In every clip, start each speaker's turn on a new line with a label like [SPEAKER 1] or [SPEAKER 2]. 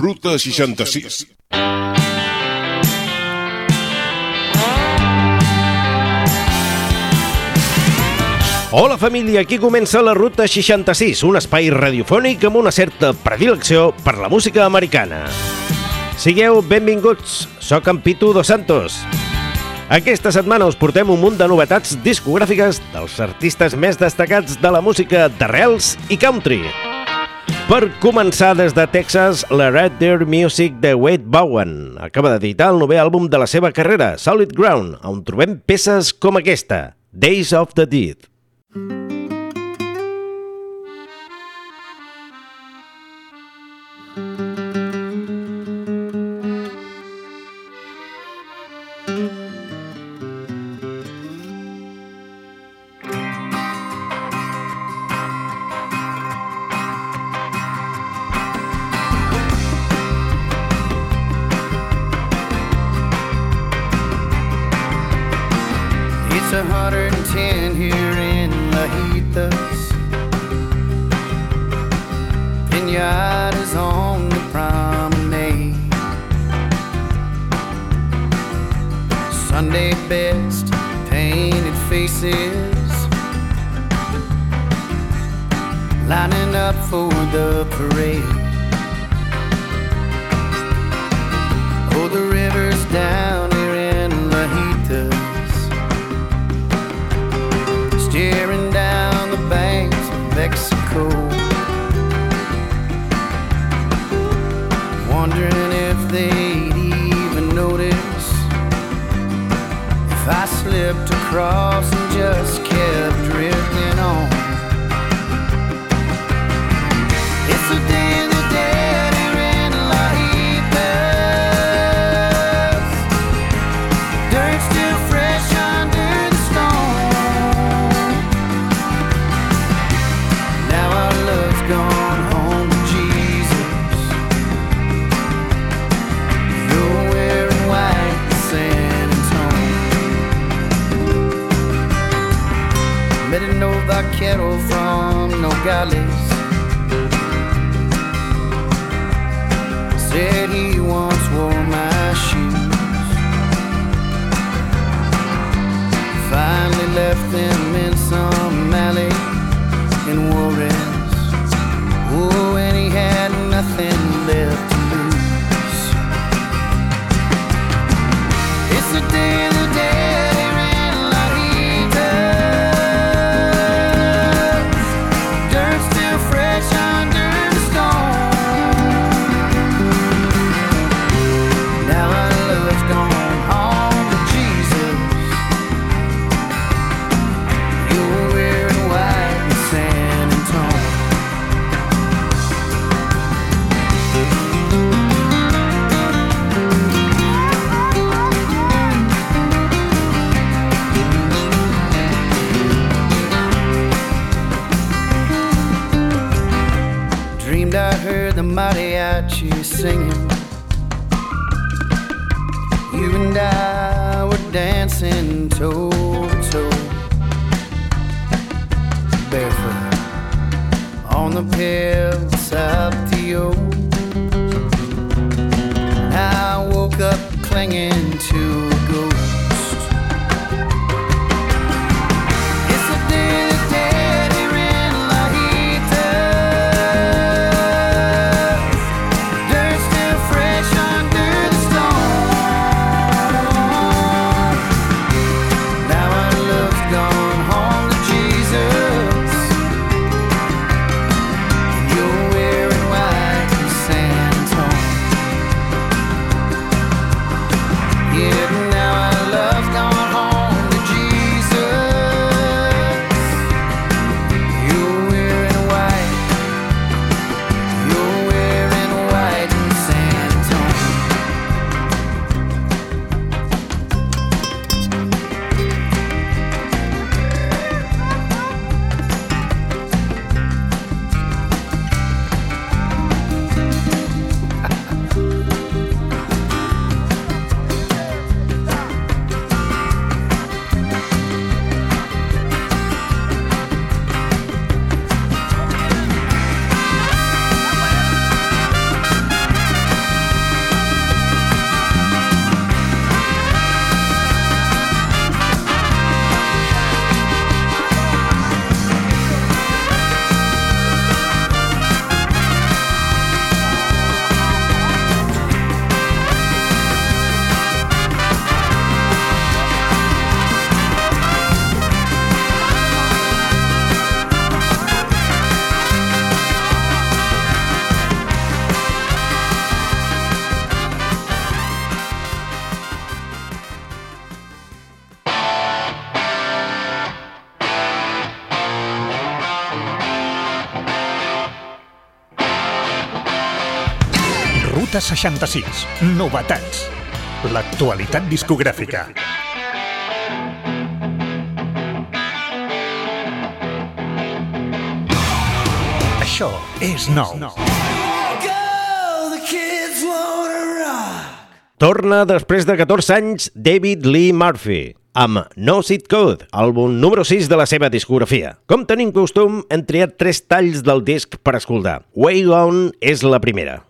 [SPEAKER 1] Ruta 66.
[SPEAKER 2] Hola família, aquí comença la Ruta 66, un espai radiofònic amb una certa predilecció per la música americana. Sigueu benvinguts, sóc en Pitu Dos Santos. Aquesta setmana us portem un munt de novetats discogràfiques dels artistes més destacats de la música d'arrels i country. Per començar des de Texas, la Red Deer Music de Wade Bowen acaba d'editar el nou àlbum de la seva carrera, Solid Ground, on trobem peces com aquesta, Days of the Dead.
[SPEAKER 3] It's slipped across and just kept left in singing. You and I were dancing toe to toe, barefoot on the pale Saltillo. I woke up clinging to
[SPEAKER 4] 66. Novetats. L'actualitat discogràfica. Això és nou.
[SPEAKER 2] Torna després de 14 anys David Lee Murphy amb No Seed Code, àlbum número 6 de la seva discografia. Com tenim costum, hem triat tres talls del disc per escoltar. Way Gone és la primera.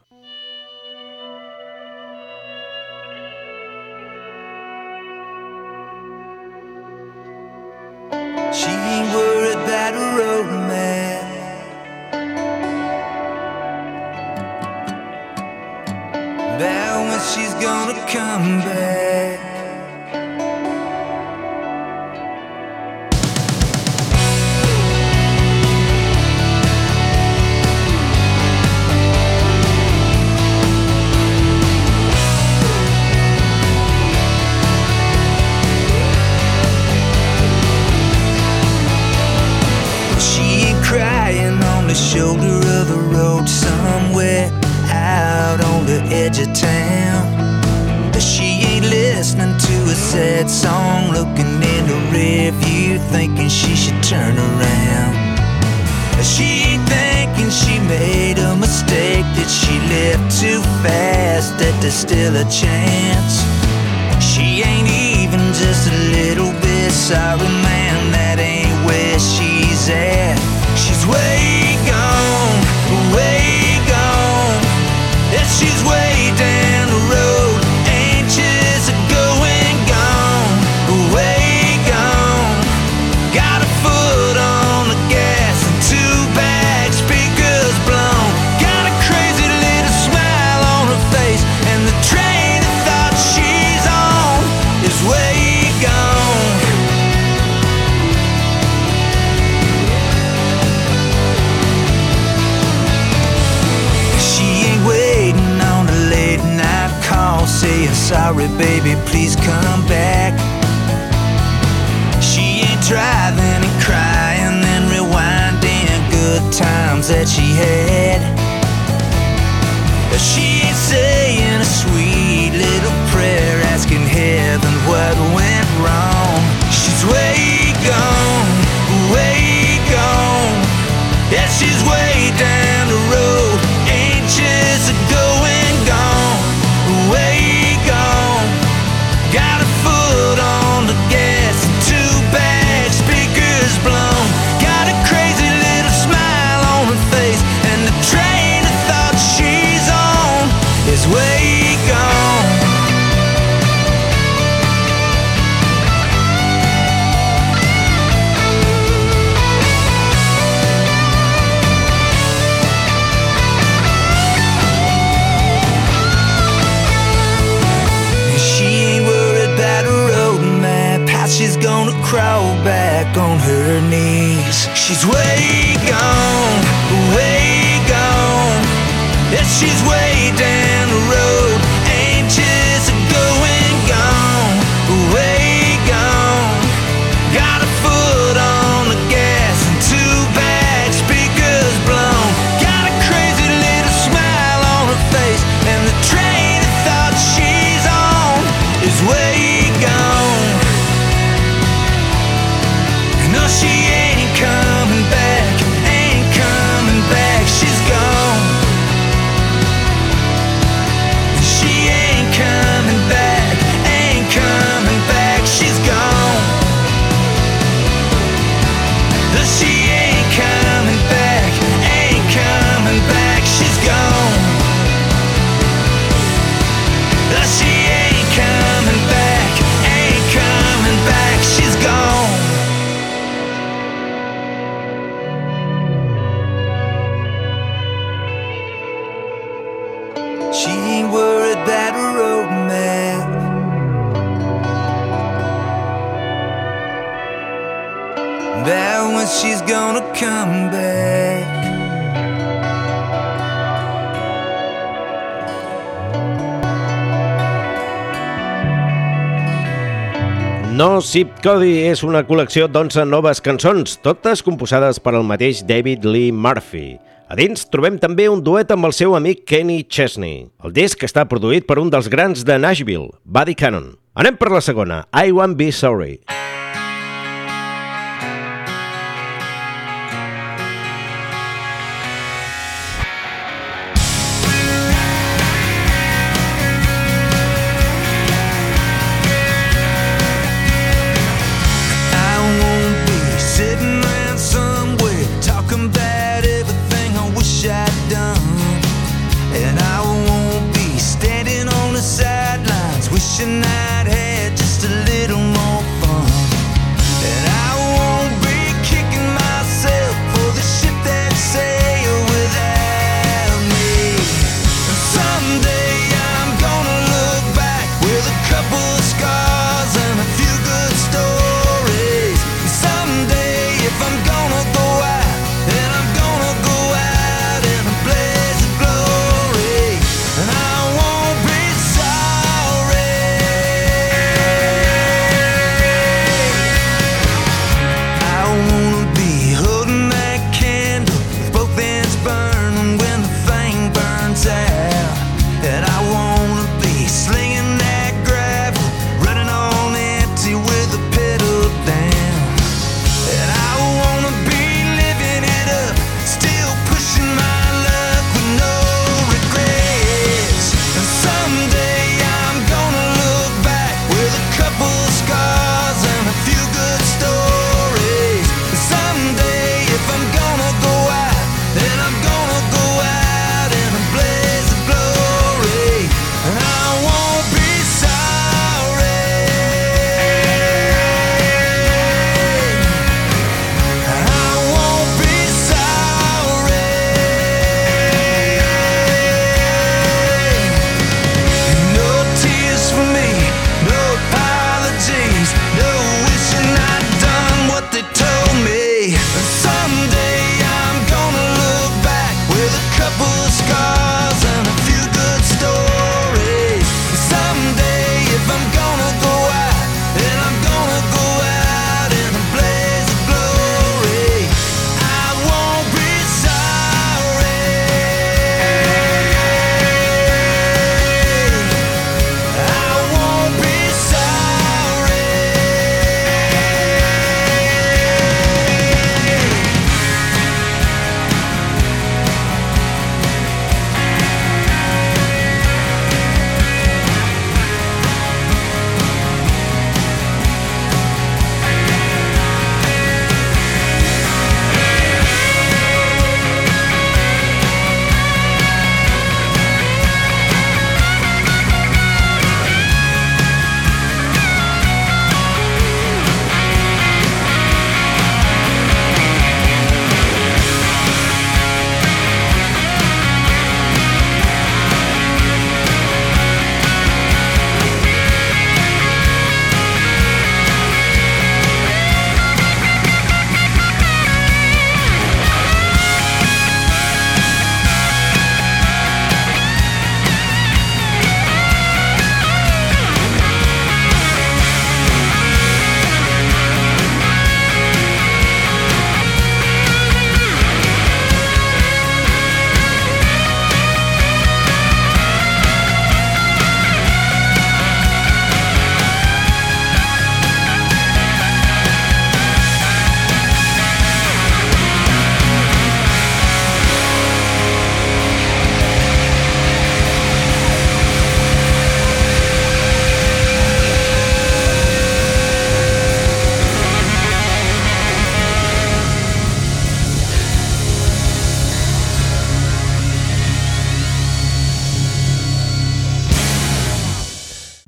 [SPEAKER 5] Gonna come back. She ain't crying on the shoulder of the road somewhere out on the edge of town. She ain't listening to a sad song, looking in the rear view, thinking she should turn around. She thinking she made a mistake, that she left too fast, that there's still a chance. She ain't even just a little bit sorry, man. That ain't where she's at. She's way sorry baby please come back. She ain't driving and crying and rewinding good times that she had. She ain't saying a sweet little prayer asking heaven what went wrong. She's way gone, way gone. Yeah, she's way down No Sip Cody és una col·lecció d'11 noves cançons, totes composades per el mateix David Lee Murphy. A dins trobem també un duet amb el seu amic Kenny Chesney. El disc està produït per un dels grans de Nashville, Buddy Cannon. Anem per la segona, I Won't Be Sorry.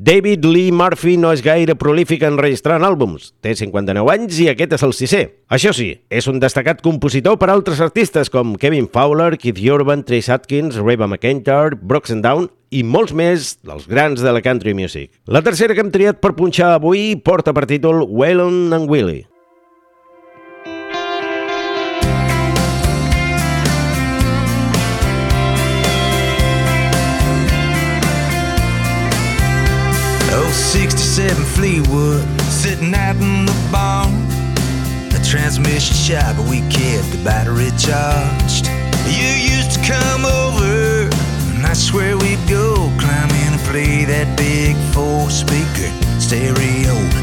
[SPEAKER 5] David Lee Murphy no és gaire prolífic enregistrant àlbums. Té 59 anys i aquest és el sisè. Això sí, és un destacat compositor per altres artistes com Kevin Fowler, Keith Urban, Trace Atkins, Reba McEntire, Brooks and Down i molts més dels grans de la country music. La tercera que hem triat per punxar avui porta per títol Waylon and Willie. 67 Fleetwood, sitting out in the barn. The transmission shot, but we kept the battery charged. You used to come over, and I swear we'd go climb in and play that big four speaker stereo.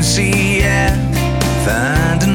[SPEAKER 5] Couldn't see out. Finding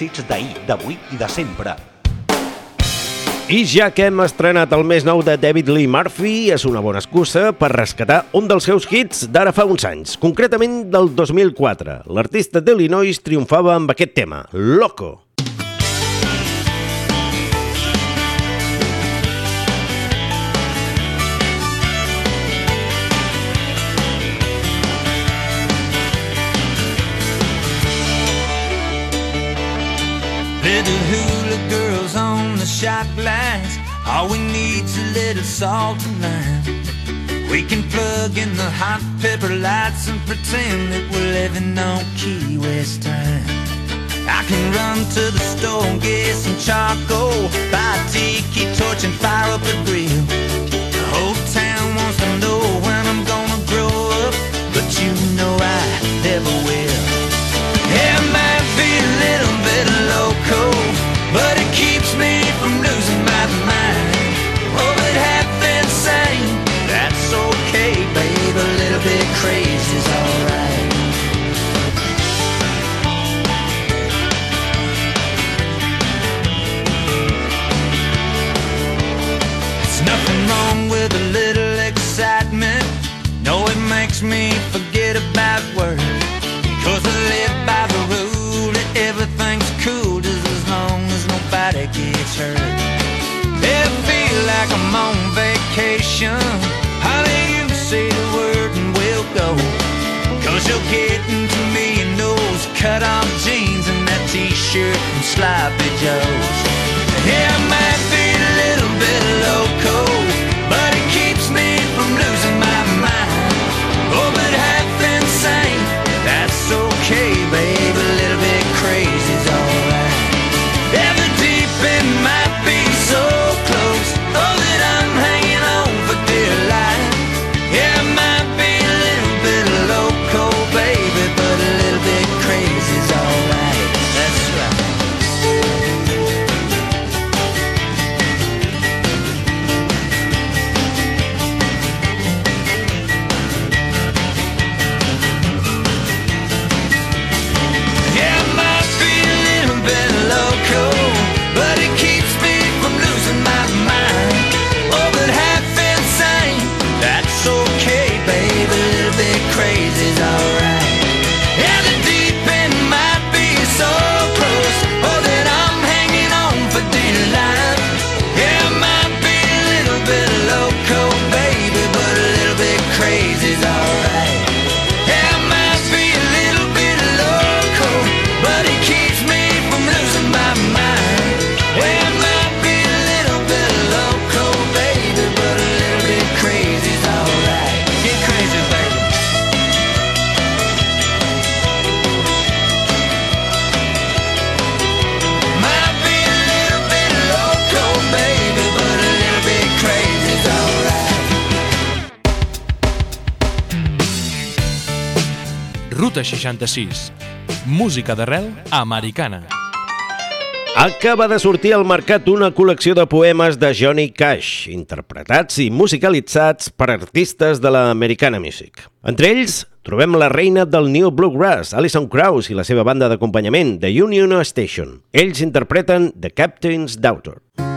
[SPEAKER 6] Èxits d'ahir, d'avui i de sempre.
[SPEAKER 2] I ja que hem estrenat el més nou de David Lee Murphy, és una bona excusa per rescatar un dels seus hits d'ara fa uns anys, concretament del 2004. L'artista d'Illinois triomfava amb aquest tema, Loco.
[SPEAKER 5] Little hula girls on the shot lines. All we need's a little salt and lime. We can plug in the hot pepper lights and pretend that we're living on Key West time. I can run to the store and get some charcoal, buy a tiki torch and fire up a grill. The whole town wants to know when I'm gonna grow up, but you know I never will. Yeah, might be a little loco, but it keeps me from losing my mind. Oh, half insane, that's okay, babe. A little bit crazy's nation. Honey, you say the word and we'll go. Cause you'll get into me in those cut off jeans and that t shirt and sloppy joes.
[SPEAKER 7] 36. Música d'arrel americana.
[SPEAKER 2] Acaba de sortir al mercat una col·lecció de poemes de Johnny Cash, interpretats i musicalitzats per artistes de l'Americana Music. Entre ells trobem la reina del New Bluegrass, Alison Krauss i la seva banda d'acompanyament, The Union Station. Ells interpreten The Captain's Daughter.
[SPEAKER 8] Mm.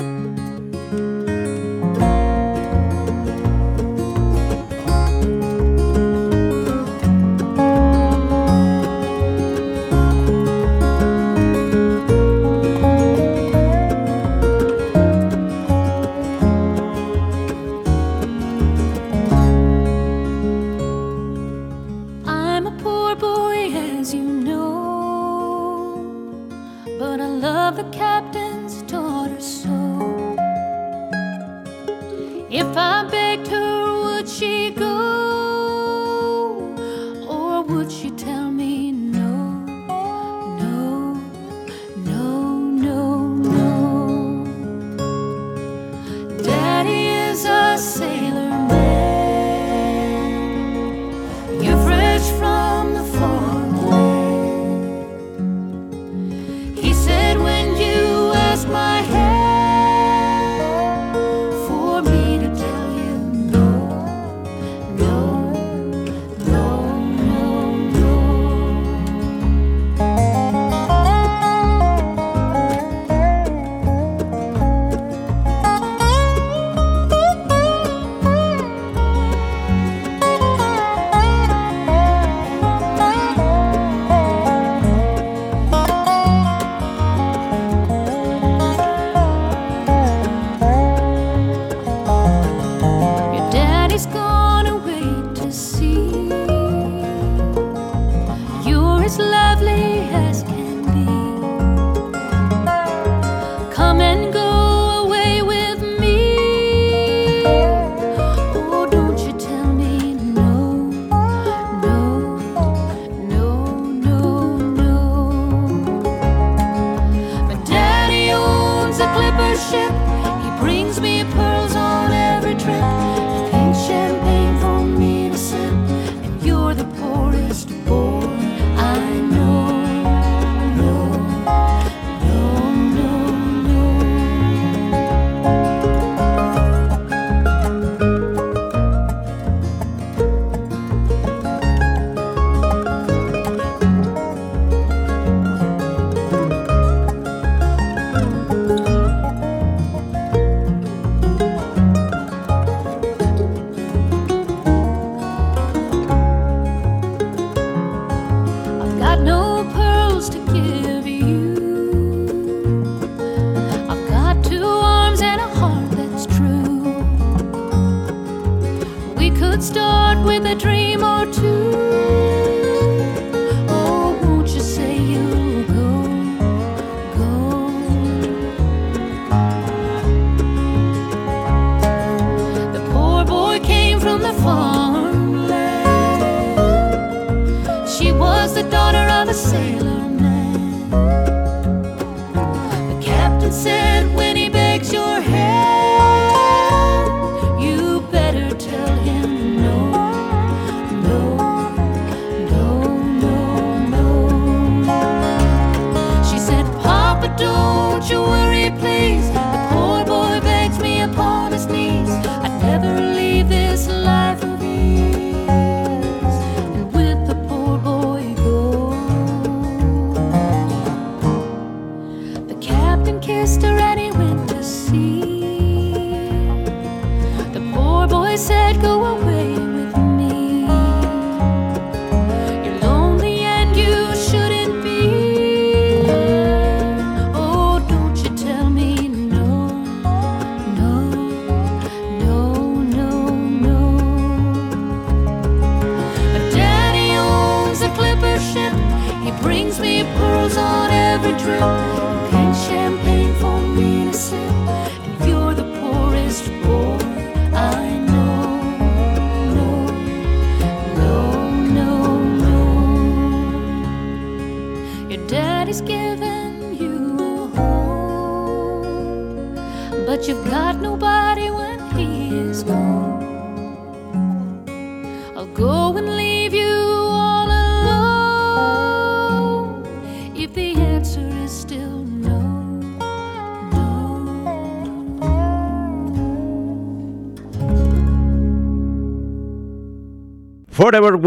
[SPEAKER 8] it's
[SPEAKER 9] lovely.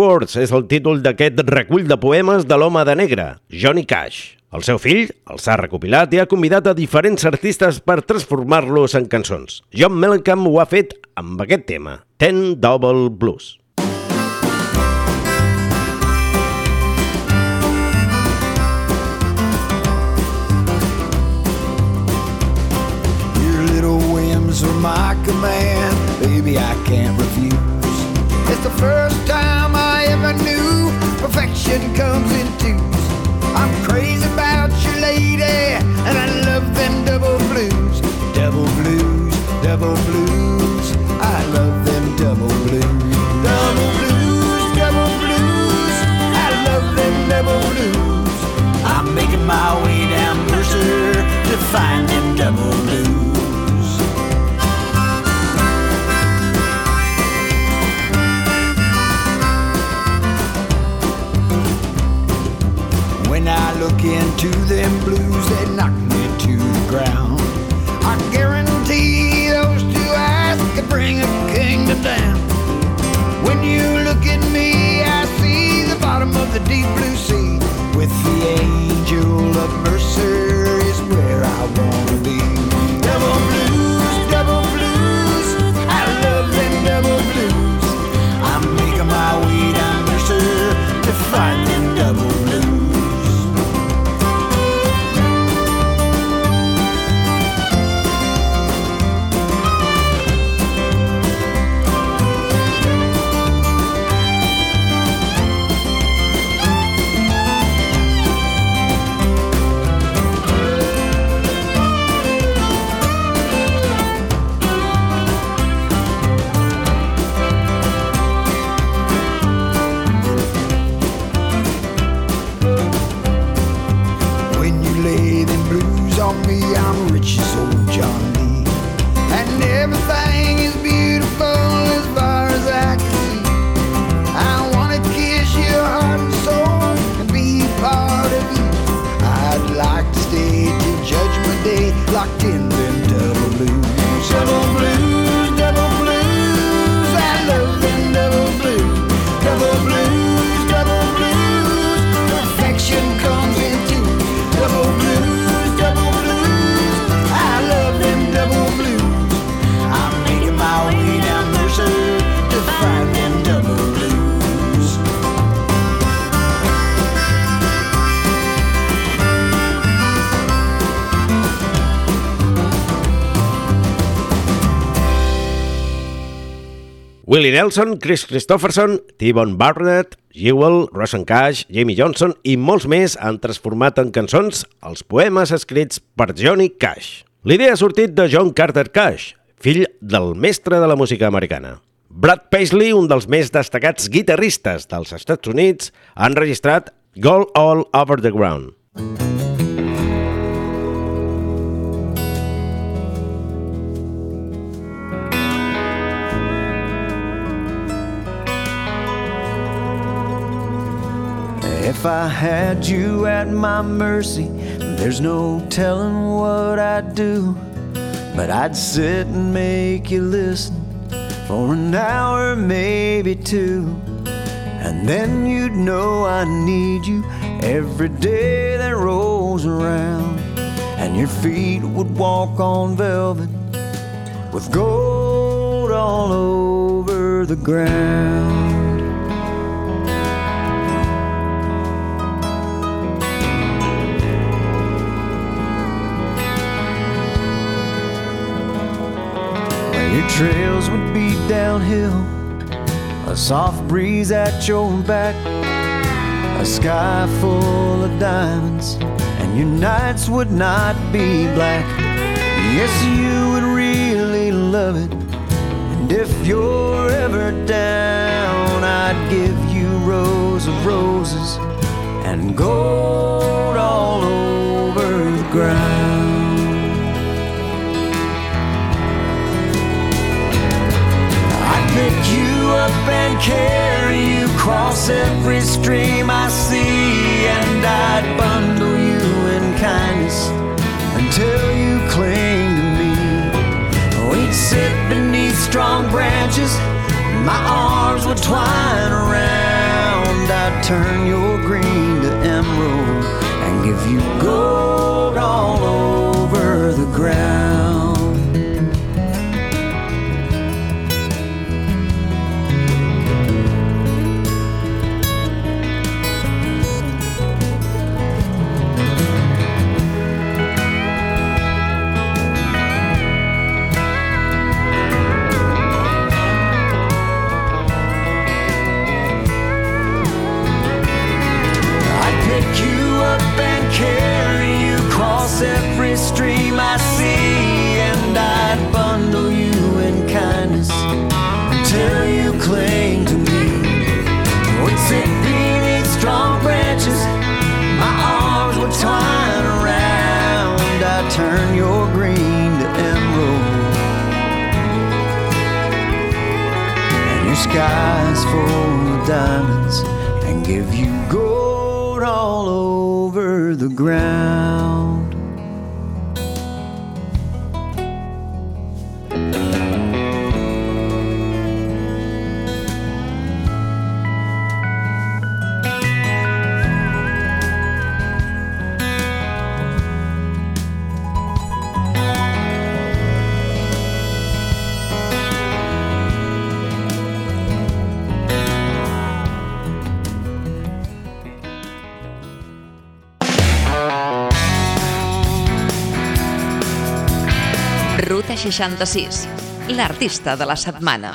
[SPEAKER 9] Words és el títol d'aquest recull de poemes de l'home de negre, Johnny Cash. El seu fill els ha recopilat i ha convidat a diferents artistes per transformar-los en cançons. John Mellencamp ho ha fet amb aquest tema, Ten Double Blues.
[SPEAKER 10] rich
[SPEAKER 2] Willie Nelson, Chris Christopherson, T-Bone Barnett, Jewel, Rosen Cash, Jamie Johnson i molts més han transformat en cançons els poemes escrits per Johnny Cash. L'idea ha sortit de John Carter Cash, fill del mestre de la música americana. Brad Paisley, un dels més destacats guitarristes dels Estats Units, ha enregistrat Gold All Over the Ground.
[SPEAKER 11] If I had you at my mercy, there's no telling what I'd do. But I'd sit and make you listen for an hour, maybe two. And then you'd know I need you every day that rolls around. And your feet would walk on velvet with gold all over the ground. Trails would be downhill, a soft breeze at your back, a sky full of diamonds, and your nights would not be black. Yes, you would really love it. And if you're ever down, I'd give you rows of roses and gold all over the ground. And carry you across every stream I see, and I'd bundle you in kindness until you cling to me. Oh, We'd sit beneath strong branches, my arms would twine around. I'd turn your green to emerald and give you gold all over skies full of diamonds, and give you gold all over the ground.
[SPEAKER 12] 66, l'artista de la setmana.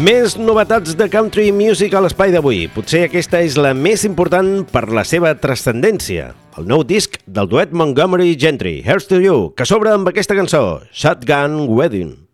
[SPEAKER 2] Més novetats de country music a l'espai d'avui. Potser aquesta és la més important per la seva transcendència. El nou disc del duet Montgomery Gentry, Here's to You, que s'obre amb aquesta cançó, Shotgun Wedding.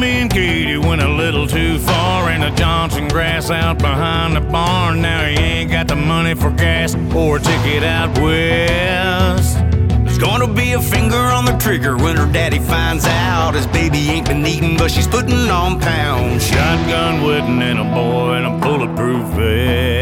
[SPEAKER 13] Sammy and Katie went a little too far in the Johnson grass out behind the barn. Now he ain't got the money for gas or a ticket out west. There's gonna be a finger on the trigger when her daddy finds out his baby ain't been eating, but she's putting on pounds. Shotgun wedding and a boy in a bulletproof vest.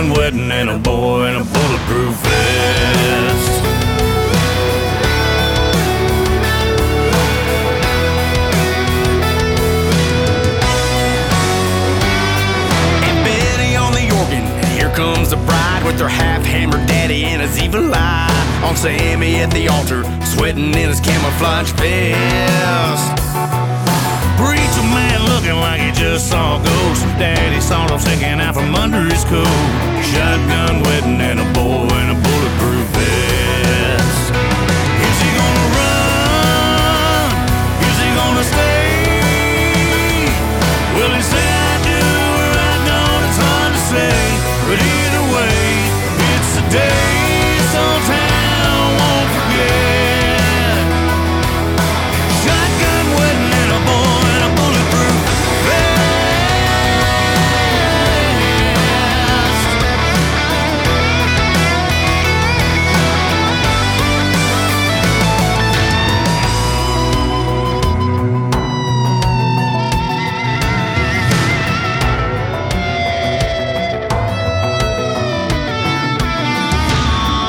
[SPEAKER 13] one wedding and a boy in a bulletproof vest. And Betty on the organ, and here comes the bride
[SPEAKER 5] with her half-hammered daddy and his evil eye. On Sammy at the altar, sweating in his camouflage vest. Preacher man looking like he just saw a ghost. Daddy saw him sticking out from under his coat. Shotgun wedding and a boy in a bulletproof vest. Is he gonna run? Is he gonna stay? Will he say I do or I don't? It's hard to say. But either way, it's the day some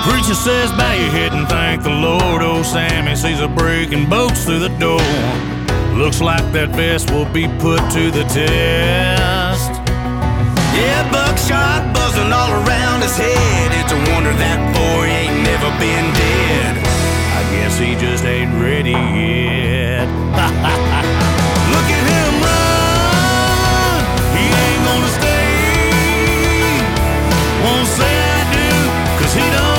[SPEAKER 5] Preacher says, bow your head and thank the Lord. Oh, Sammy sees a break and bolts through the door. Looks like that vest will be put to the test. Yeah, buckshot buzzing all around his head. It's a wonder that boy ain't never been dead. I guess he just ain't ready yet. Look at him run. He ain't gonna stay. Won't say I do, cause he don't,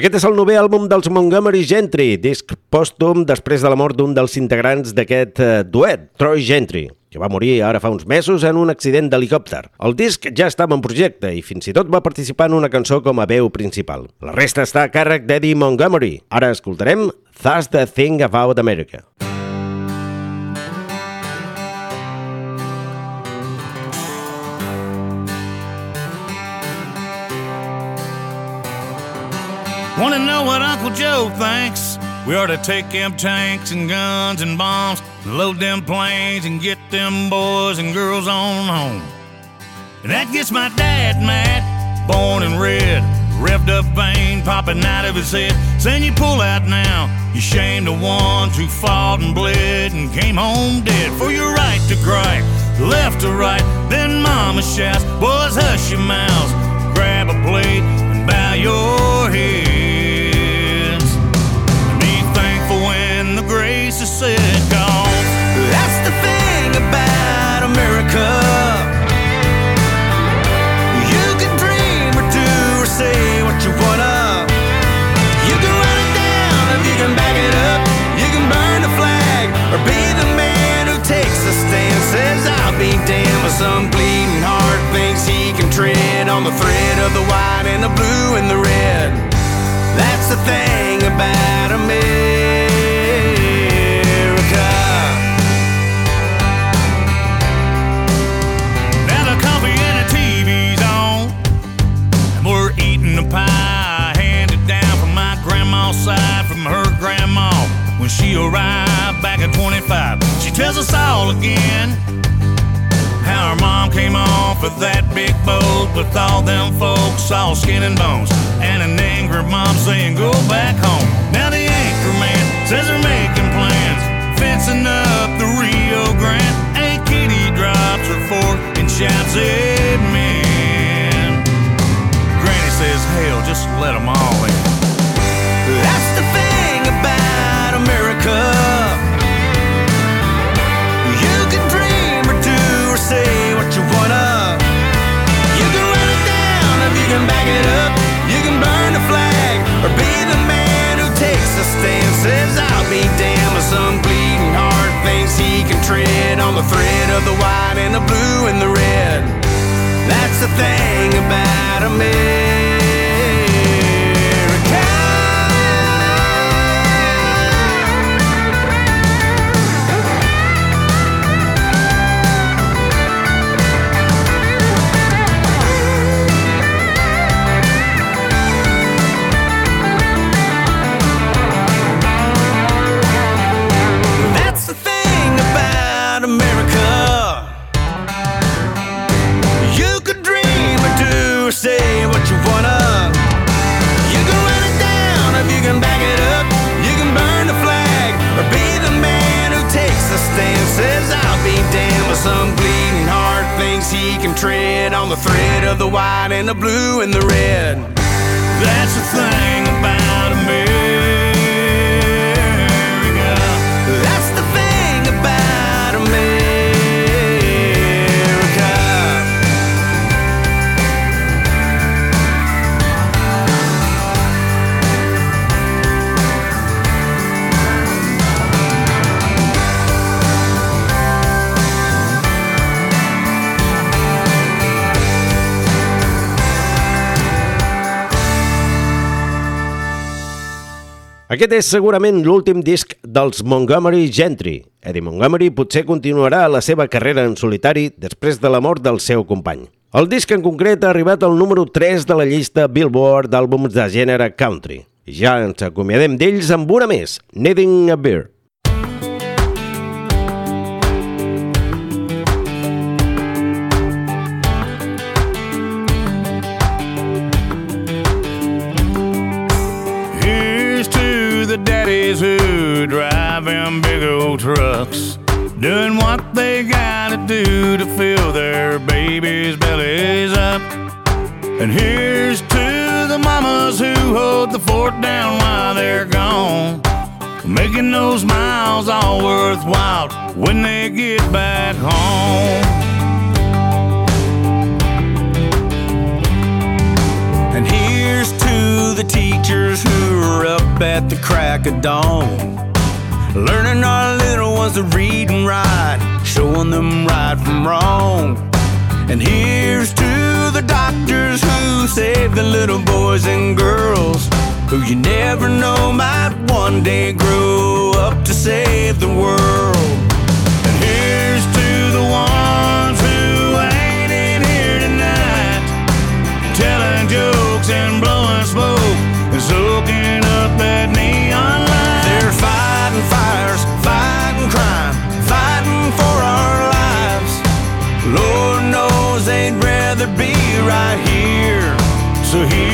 [SPEAKER 2] Aquest és el novè àlbum dels Montgomery Gentry, disc pòstum després de la mort d'un dels integrants d'aquest eh, duet, Troy Gentry, que va morir ara fa uns mesos en un accident d'helicòpter. El disc ja estava en projecte i fins i tot va participar en una cançó com a veu principal. La resta està a càrrec d'Eddie Montgomery. Ara escoltarem That's the Thing About America.
[SPEAKER 13] Want to know what Uncle Joe thinks? We ought to take them tanks and guns and bombs, load them planes and get them boys and girls on home. And that gets my dad mad, born and red, revved up vein popping out of his head. Saying you pull out now, you shame the ones who fought and bled and came home dead for your right to cry, left to right. Then mama shouts, boys hush your mouths, grab a plate and bow your heads.
[SPEAKER 5] That's the thing about America. You can dream or do or say what you wanna. You can run it down you can back it up. You can burn the flag or be the man who takes a stand. Says I'll be damned some bleeding heart thinks he can tread on the thread of the white and the blue and the red. That's the thing about America.
[SPEAKER 13] From her grandma when she arrived back at 25. She tells us all again how her mom came off of that big boat with all them folks all skin and bones, and an angry mom saying go back home. Now the anchor man says they're making plans, fencing up the Rio Grande. Aunt Kitty drops her fork and shouts, Amen. Granny says, Hell, just let them all in.
[SPEAKER 5] You can dream or do or say what you wanna. You can run it down if you can back it up. You can burn the flag or be the man who takes a stand. Says I'll be damned with some bleeding heart thinks he can tread on the thread of the white and the blue and the red. That's the thing about America.
[SPEAKER 13] Tread on the thread of the white and the blue and the red.
[SPEAKER 2] Aquest és segurament l'últim disc dels Montgomery Gentry. Eddie Montgomery potser continuarà la seva carrera en solitari després de la mort del seu company. El disc en concret ha arribat al número 3 de la llista Billboard d'àlbums de gènere country. Ja ens acomiadem d'ells amb una més, Needing a Beer.
[SPEAKER 13] Trucks, doing what they gotta do to fill their babies' bellies up. And here's to the mamas who hold the fort down while they're gone, making those miles all worthwhile when they get back home. And here's to the teachers who are up at the crack of dawn, learning our little ones to read and write, showing them right from wrong. And here's to the doctors who save the little boys and girls who you never know might one day grow up to save the world. And here's to the ones who ain't in here tonight telling jokes and blowing smoke and soaking up that fires, fighting crime, fighting for our lives. Lord knows they'd rather be right here. So here's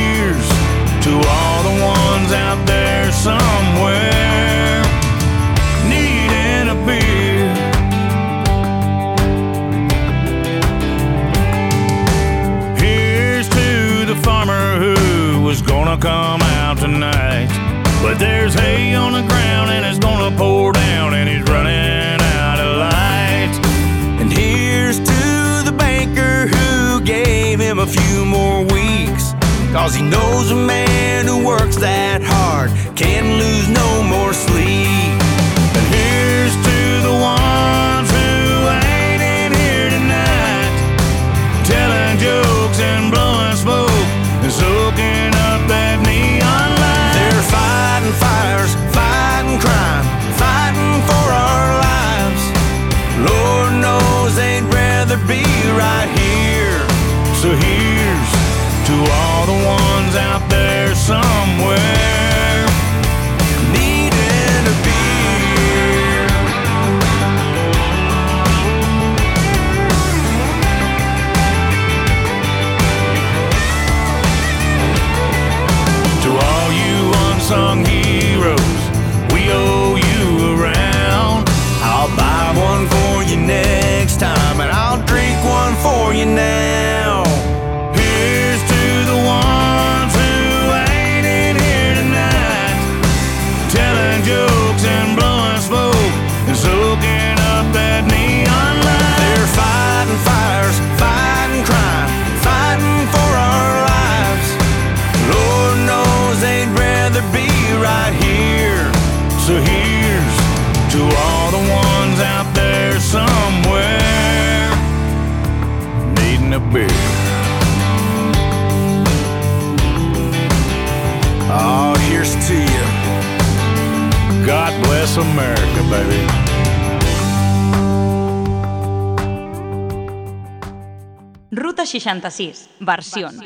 [SPEAKER 14] 66, versions.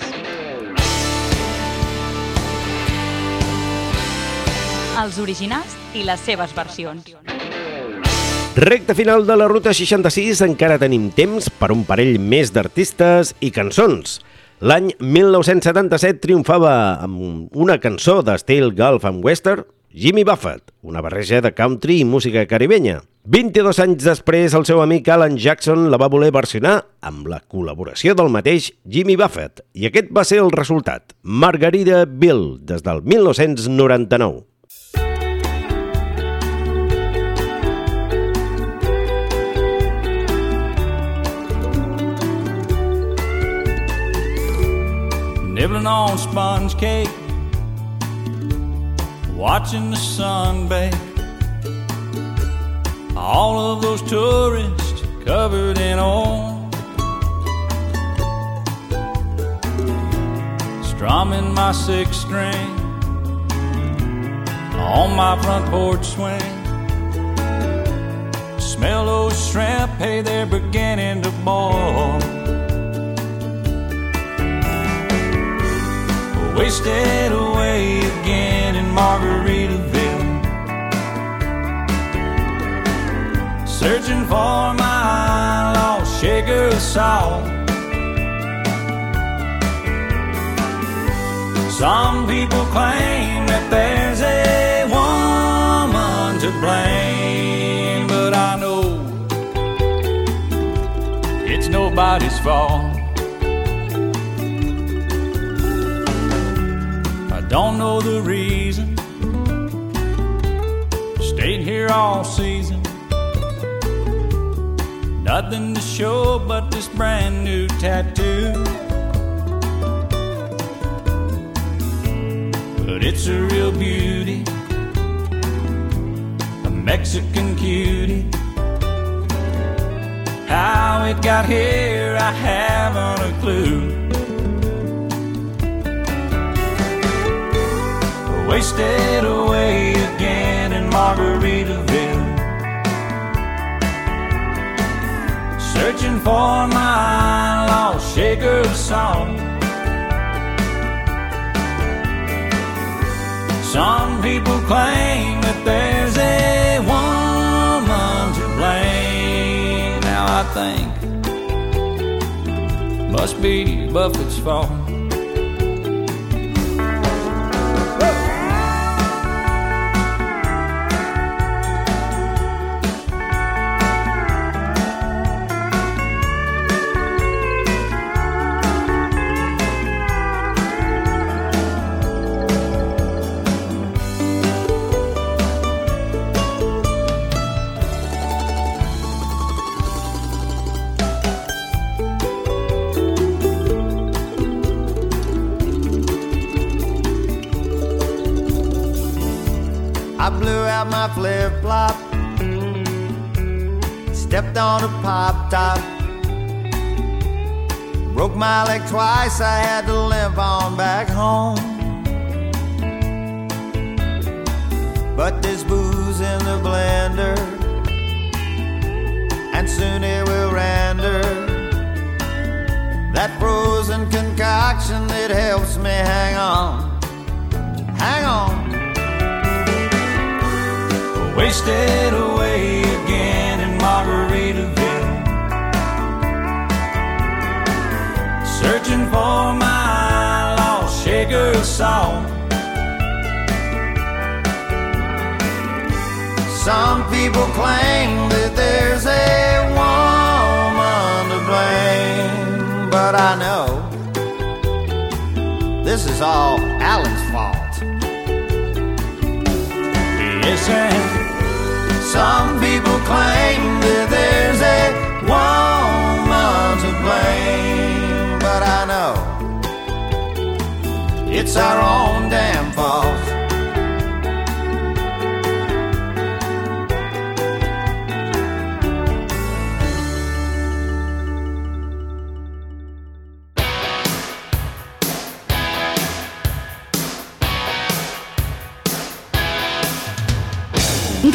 [SPEAKER 14] Els originals i les seves versions.
[SPEAKER 2] Recte final de la Ruta 66 encara tenim temps per un parell més d'artistes i cançons. L'any 1977 triomfava amb una cançó d'estil golf and western, Jimmy Buffett, una barreja de country i música caribenya. 22 anys després, el seu amic Alan Jackson la va voler versionar amb la col·laboració del mateix Jimmy Buffett, i aquest va ser el resultat, Margarita Bill, des del 1999.
[SPEAKER 13] Nibbling on sponge cake Watching the sun bake all of those tourists covered in oil. Strumming my six string on my front porch swing. Smell those shrimp, hey, they're beginning to boil. Wasted away again in Margaritaville. searching for my lost shaker salt. Some people claim that there's a woman to blame, but I know it's nobody's fault. I don't know the reason. Here all season. Nothing to show but this brand new tattoo. But it's a real beauty, a Mexican cutie. How it got here, I haven't a clue. Wasted away again in Margaritaville. searching for my lost shaker salt. Some people claim that there's a woman to blame. Now I think must be Buffett's fault.
[SPEAKER 5] Flip flop. Stepped on a pop top. Broke my leg twice, I had to limp on back home. But there's booze in the blender, and soon it will render. That frozen concoction that helps me hang on, wasted away again in Margaritaville. Searching for my lost shaker salt. Some people claim that there's a woman to blame, but I know this is all Alan's fault. Yes, and some people claim that there's a woman to blame, but I know it's our own damn fault.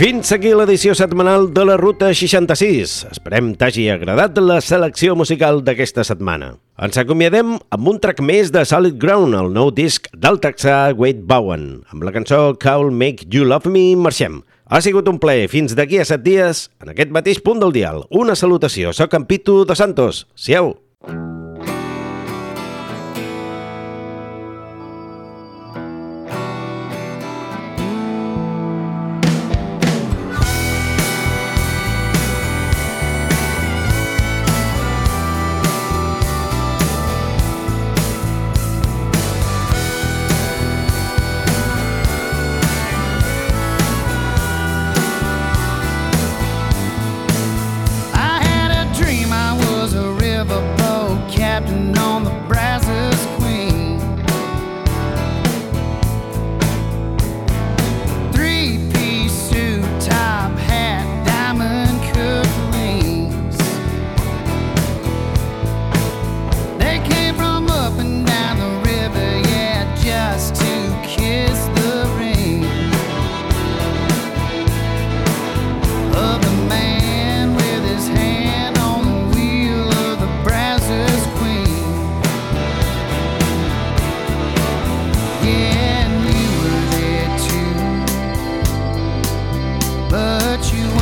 [SPEAKER 2] Fins aquí l'edició setmanal de la Ruta 66. Esperem t'hagi agradat la selecció musical d'aquesta setmana. Ens acomiadem amb un track més de Solid Ground, el nou disc del texà Wade Bowen. Amb la cançó Call Make You Love Me marxem. Ha sigut un plaer. Fins d'aquí a set dies, en aquest mateix punt del dial. Una salutació. Soc en Pitu de Santos. Siau.
[SPEAKER 3] But you